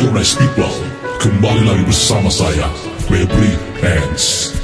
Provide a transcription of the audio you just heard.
nice people Kembali lagi bersama saya Febri Hands